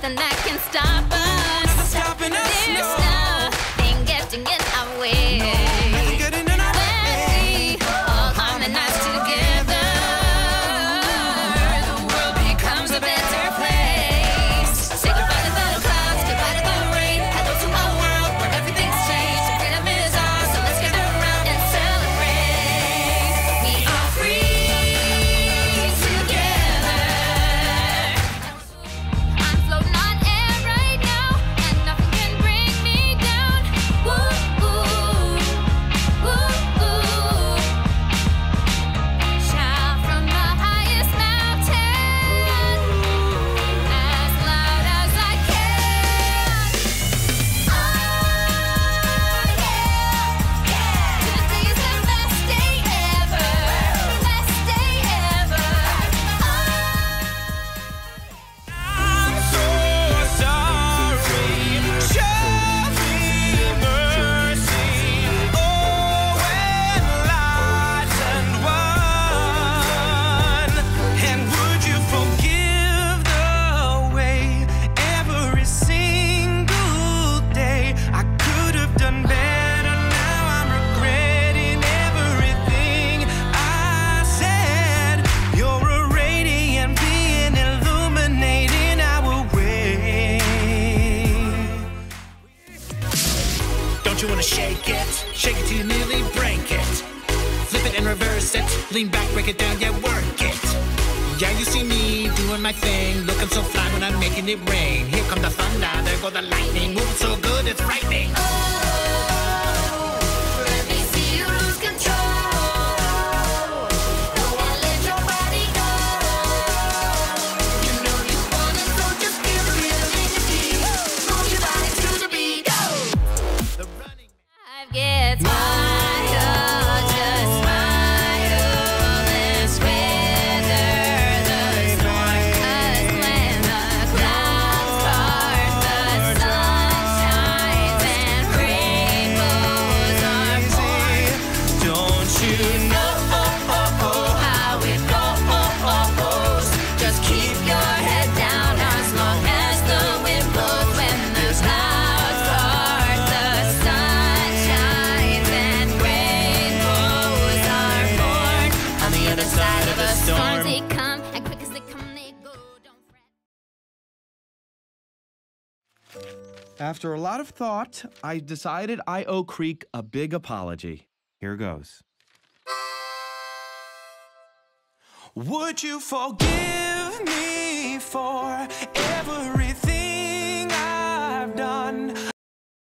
nothing that can stop us. You wanna shake it? Shake it till you nearly break it. Flip it and reverse it. Lean back, break it down, yeah, work it. Yeah, you see me doing my thing. Looking so fly when I'm making it rain. Here come the thunder, there go the lightning. Moving so good, it's frightening. Let gets wild, After a lot of thought, I decided I owe Creek a big apology. Here goes. Would you forgive